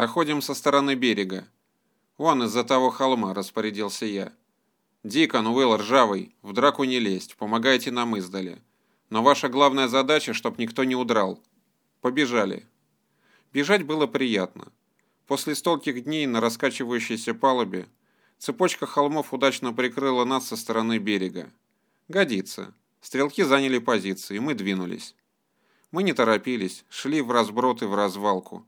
Заходим со стороны берега. Вон из-за того холма, распорядился я. Дикон, Уилл, Ржавый, в драку не лезть, помогайте нам издали. Но ваша главная задача, чтоб никто не удрал. Побежали. Бежать было приятно. После стольких дней на раскачивающейся палубе цепочка холмов удачно прикрыла нас со стороны берега. Годится. Стрелки заняли позиции, мы двинулись. Мы не торопились, шли в разброд и в развалку,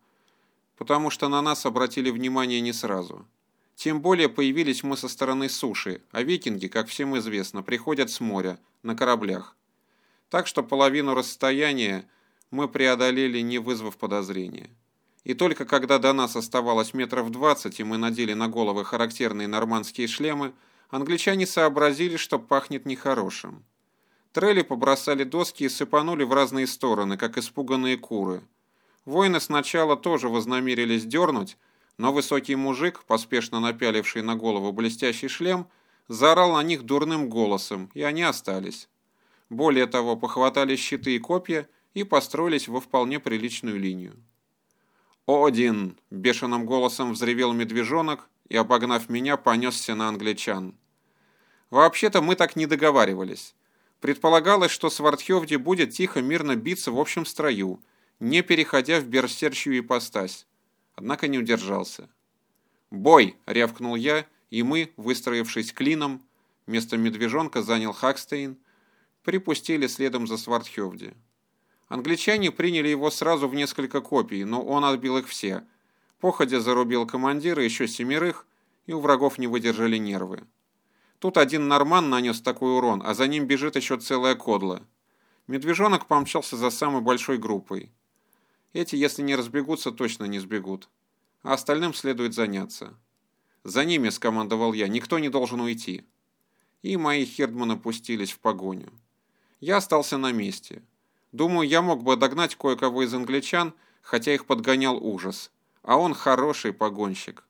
потому что на нас обратили внимание не сразу. Тем более появились мы со стороны суши, а викинги, как всем известно, приходят с моря, на кораблях. Так что половину расстояния мы преодолели, не вызвав подозрения. И только когда до нас оставалось метров двадцать, и мы надели на головы характерные нормандские шлемы, англичане сообразили, что пахнет нехорошим. Трелли побросали доски и сыпанули в разные стороны, как испуганные куры. Воины сначала тоже вознамерились дернуть, но высокий мужик, поспешно напяливший на голову блестящий шлем, заорал на них дурным голосом, и они остались. Более того, похватали щиты и копья и построились во вполне приличную линию. «Один!» – бешеным голосом взревел медвежонок и, обогнав меня, понесся на англичан. Вообще-то мы так не договаривались. Предполагалось, что Свардхевди будет тихо мирно биться в общем строю, не переходя в берсерчью ипостась. Однако не удержался. «Бой!» — рявкнул я, и мы, выстроившись клином, вместо медвежонка занял Хакстейн, припустили следом за Свардхевди. Англичане приняли его сразу в несколько копий, но он отбил их все. Походя зарубил командира еще семерых, и у врагов не выдержали нервы. Тут один норман нанес такой урон, а за ним бежит еще целая кодла. Медвежонок помчался за самой большой группой. Эти, если не разбегутся, точно не сбегут. А остальным следует заняться. За ними, скомандовал я, никто не должен уйти. И мои хердманы пустились в погоню. Я остался на месте. Думаю, я мог бы догнать кое-кого из англичан, хотя их подгонял ужас. А он хороший погонщик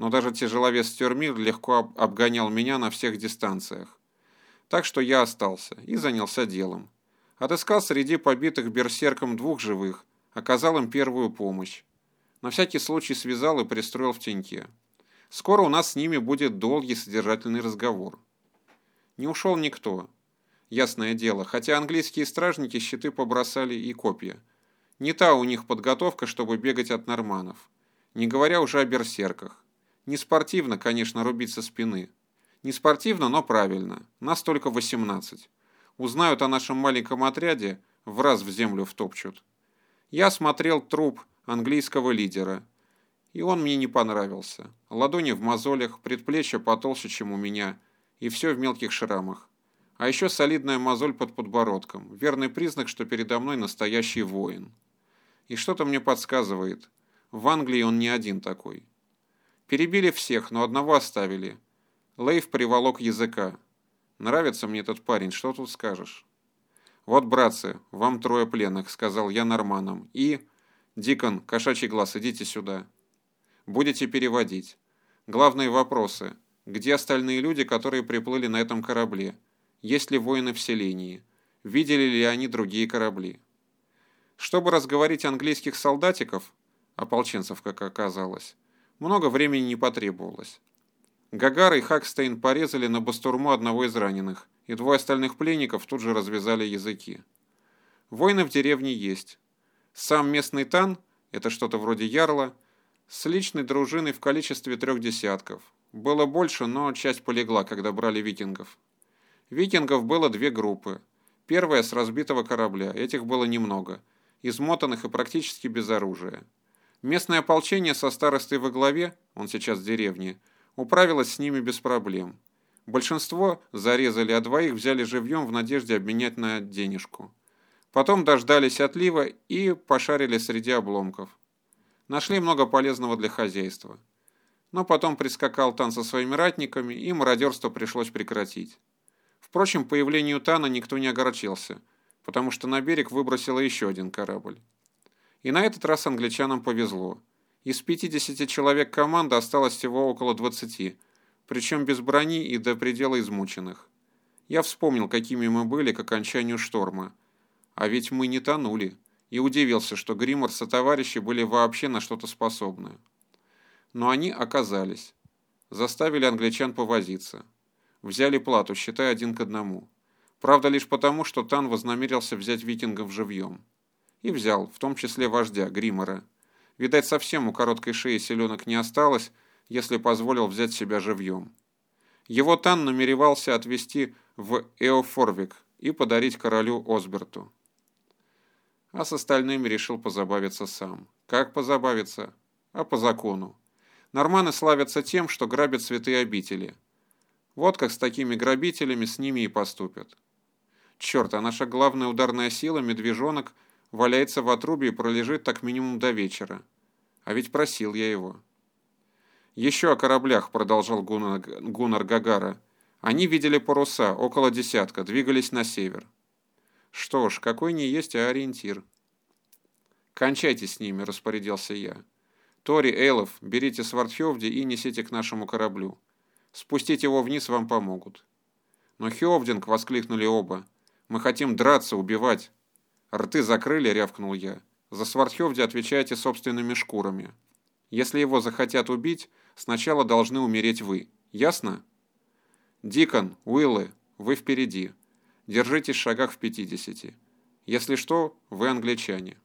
но даже тяжеловес Тюрмир легко обгонял меня на всех дистанциях. Так что я остался и занялся делом. Отыскал среди побитых берсерком двух живых, оказал им первую помощь. На всякий случай связал и пристроил в теньке. Скоро у нас с ними будет долгий содержательный разговор. Не ушел никто. Ясное дело, хотя английские стражники щиты побросали и копья. Не та у них подготовка, чтобы бегать от норманов. Не говоря уже о берсерках. Не спортивно, конечно, рубить со спины. Не спортивно, но правильно. Нас только 18. Узнают о нашем маленьком отряде, в раз в землю втопчут. Я смотрел труп английского лидера, и он мне не понравился. Ладони в мозолях, предплечья потолще, чем у меня, и все в мелких шрамах. А еще солидная мозоль под подбородком, верный признак, что передо мной настоящий воин. И что-то мне подсказывает, в Англии он не один такой. Перебили всех, но одного оставили. Лейв приволок языка. Нравится мне этот парень, что тут скажешь? Вот, братцы, вам трое пленных, сказал я норманам. И... Дикон, кошачий глаз, идите сюда. Будете переводить. Главные вопросы. Где остальные люди, которые приплыли на этом корабле? Есть ли воины в селении? Видели ли они другие корабли? Чтобы разговорить английских солдатиков, ополченцев, как оказалось, много времени не потребовалось. Гагар и Хакстейн порезали на бастурму одного из раненых, и двое остальных пленников тут же развязали языки. Войны в деревне есть. Сам местный тан, это что-то вроде ярла, с личной дружиной в количестве трех десятков. Было больше, но часть полегла, когда брали викингов. Викингов было две группы. Первая с разбитого корабля, этих было немного, измотанных и практически без оружия. Местное ополчение со старостой во главе, он сейчас в деревне, управилось с ними без проблем. Большинство зарезали, а двоих взяли живьем в надежде обменять на денежку. Потом дождались отлива и пошарили среди обломков. Нашли много полезного для хозяйства. Но потом прискакал Тан со своими ратниками, и мародерство пришлось прекратить. Впрочем, появлению Тана никто не огорчился, потому что на берег выбросило еще один корабль. И на этот раз англичанам повезло. Из 50 человек команды осталось всего около 20, причем без брони и до предела измученных. Я вспомнил, какими мы были к окончанию шторма. А ведь мы не тонули. и удивился, что Гриммор со товарищи были вообще на что-то способны. Но они оказались. Заставили англичан повозиться. Взяли плату, считая один к одному. Правда, лишь потому, что Тан вознамерился взять викингов живьем. И взял, в том числе вождя, Гримора. Видать, совсем у короткой шеи селенок не осталось, если позволил взять себя живьем. Его Тан намеревался отвезти в Эофорвик и подарить королю Осберту. А с остальными решил позабавиться сам. Как позабавиться? А по закону. Норманы славятся тем, что грабят святые обители. Вот как с такими грабителями с ними и поступят. Черт, а наша главная ударная сила, медвежонок, валяется в отрубе и пролежит так минимум до вечера. А ведь просил я его. Еще о кораблях, продолжал Гуннар, Гуннар Гагара. Они видели паруса, около десятка, двигались на север. Что ж, какой не есть, а ориентир. «Кончайте с ними», — распорядился я. «Тори, Эйлов, берите Свардхевди и несите к нашему кораблю. Спустить его вниз вам помогут». «Но Хевдинг!» — воскликнули оба. Мы хотим драться, убивать. Рты закрыли, рявкнул я. За Свардхевди отвечайте собственными шкурами. Если его захотят убить, сначала должны умереть вы. Ясно? Дикон, Уиллы, вы впереди. Держитесь в шагах в пятидесяти. Если что, вы англичане.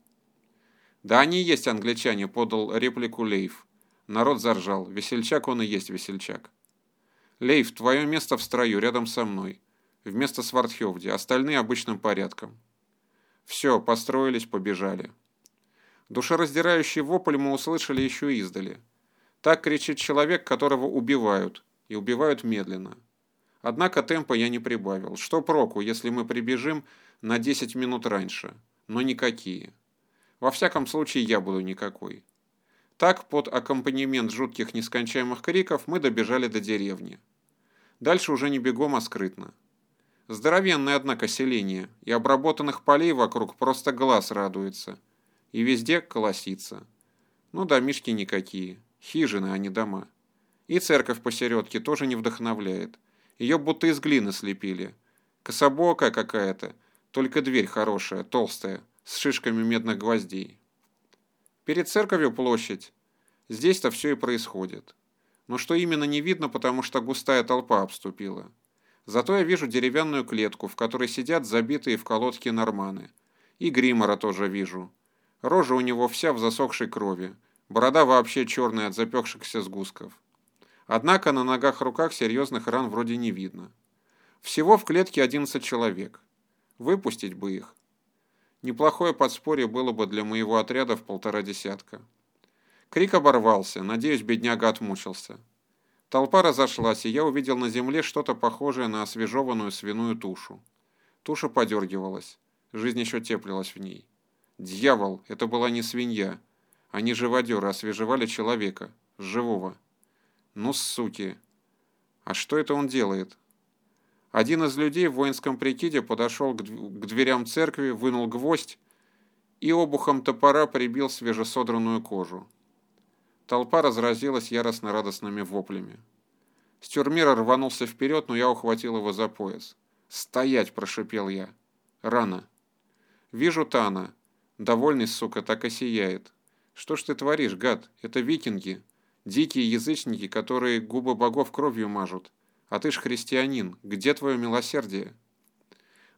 Да они и есть англичане, подал реплику Лейв. Народ заржал. Весельчак он и есть весельчак. Лейв, твое место в строю, рядом со мной вместо Свардхевди, остальные обычным порядком. Все, построились, побежали. Душераздирающий вопль мы услышали еще издали. Так кричит человек, которого убивают, и убивают медленно. Однако темпа я не прибавил. Что проку, если мы прибежим на 10 минут раньше? Но никакие. Во всяком случае, я буду никакой. Так, под аккомпанемент жутких нескончаемых криков, мы добежали до деревни. Дальше уже не бегом, а скрытно. Здоровенное, однако, селение, и обработанных полей вокруг просто глаз радуется. И везде колосится. Ну, домишки никакие, хижины, а не дома. И церковь посередке тоже не вдохновляет. Ее будто из глины слепили. Кособокая какая-то, только дверь хорошая, толстая, с шишками медных гвоздей. Перед церковью площадь. Здесь-то все и происходит. Но что именно не видно, потому что густая толпа обступила. Зато я вижу деревянную клетку, в которой сидят забитые в колодки норманы. И Гримора тоже вижу. Рожа у него вся в засохшей крови. Борода вообще черная от запекшихся сгустков. Однако на ногах-руках серьезных ран вроде не видно. Всего в клетке 11 человек. Выпустить бы их. Неплохое подспорье было бы для моего отряда в полтора десятка. Крик оборвался. Надеюсь, бедняга отмучился. Толпа разошлась, и я увидел на земле что-то похожее на освежеванную свиную тушу. Туша подергивалась. Жизнь еще теплилась в ней. Дьявол, это была не свинья. Они живодеры освежевали человека. Живого. Ну, суки. А что это он делает? Один из людей в воинском прикиде подошел к дверям церкви, вынул гвоздь и обухом топора прибил свежесодранную кожу. Толпа разразилась яростно-радостными воплями. Стюрмир рванулся вперед, но я ухватил его за пояс. «Стоять!» – прошипел я. «Рано!» «Вижу Тана. Довольный, сука, так и сияет. Что ж ты творишь, гад? Это викинги. Дикие язычники, которые губы богов кровью мажут. А ты ж христианин. Где твое милосердие?»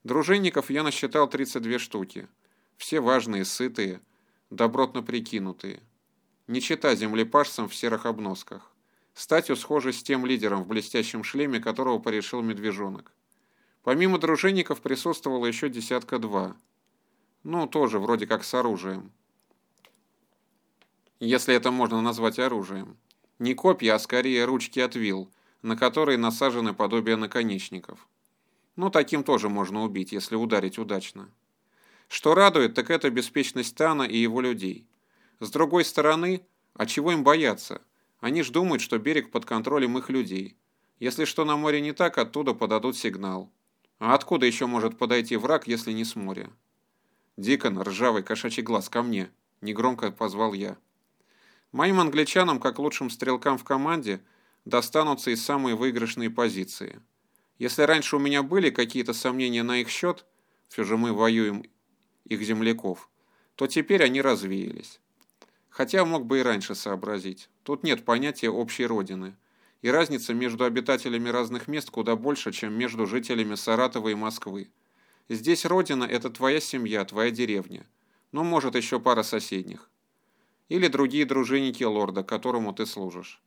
Дружинников я насчитал 32 штуки. Все важные, сытые, добротно прикинутые не чита землепашцам в серых обносках. Статью схожи с тем лидером в блестящем шлеме, которого порешил медвежонок. Помимо дружинников присутствовало еще десятка-два. Ну, тоже вроде как с оружием. Если это можно назвать оружием. Не копья, а скорее ручки от вил, на которые насажены подобие наконечников. Ну, таким тоже можно убить, если ударить удачно. Что радует, так это беспечность Тана и его людей. С другой стороны, а чего им бояться? Они ж думают, что берег под контролем их людей. Если что на море не так, оттуда подадут сигнал. А откуда еще может подойти враг, если не с моря? Дикон, ржавый кошачий глаз, ко мне, негромко позвал я. Моим англичанам, как лучшим стрелкам в команде, достанутся и самые выигрышные позиции. Если раньше у меня были какие-то сомнения на их счет, все же мы воюем их земляков, то теперь они развеялись. Хотя мог бы и раньше сообразить. Тут нет понятия общей родины. И разница между обитателями разных мест куда больше, чем между жителями Саратова и Москвы. Здесь родина – это твоя семья, твоя деревня. Ну, может, еще пара соседних. Или другие дружинники лорда, которому ты служишь.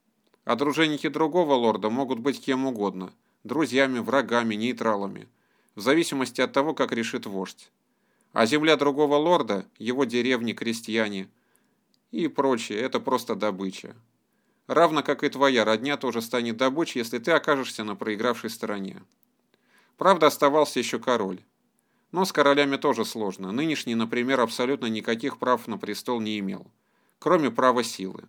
А дружинники другого лорда могут быть кем угодно – друзьями, врагами, нейтралами, в зависимости от того, как решит вождь. А земля другого лорда, его деревни, крестьяне – и прочее, это просто добыча. Равно как и твоя родня тоже станет добычей, если ты окажешься на проигравшей стороне. Правда, оставался еще король. Но с королями тоже сложно. Нынешний, например, абсолютно никаких прав на престол не имел, кроме права силы.